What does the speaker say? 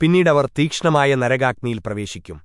പിന്നീടവർ തീക്ഷ്ണമായ നരകാഗ്നിയിൽ പ്രവേശിക്കും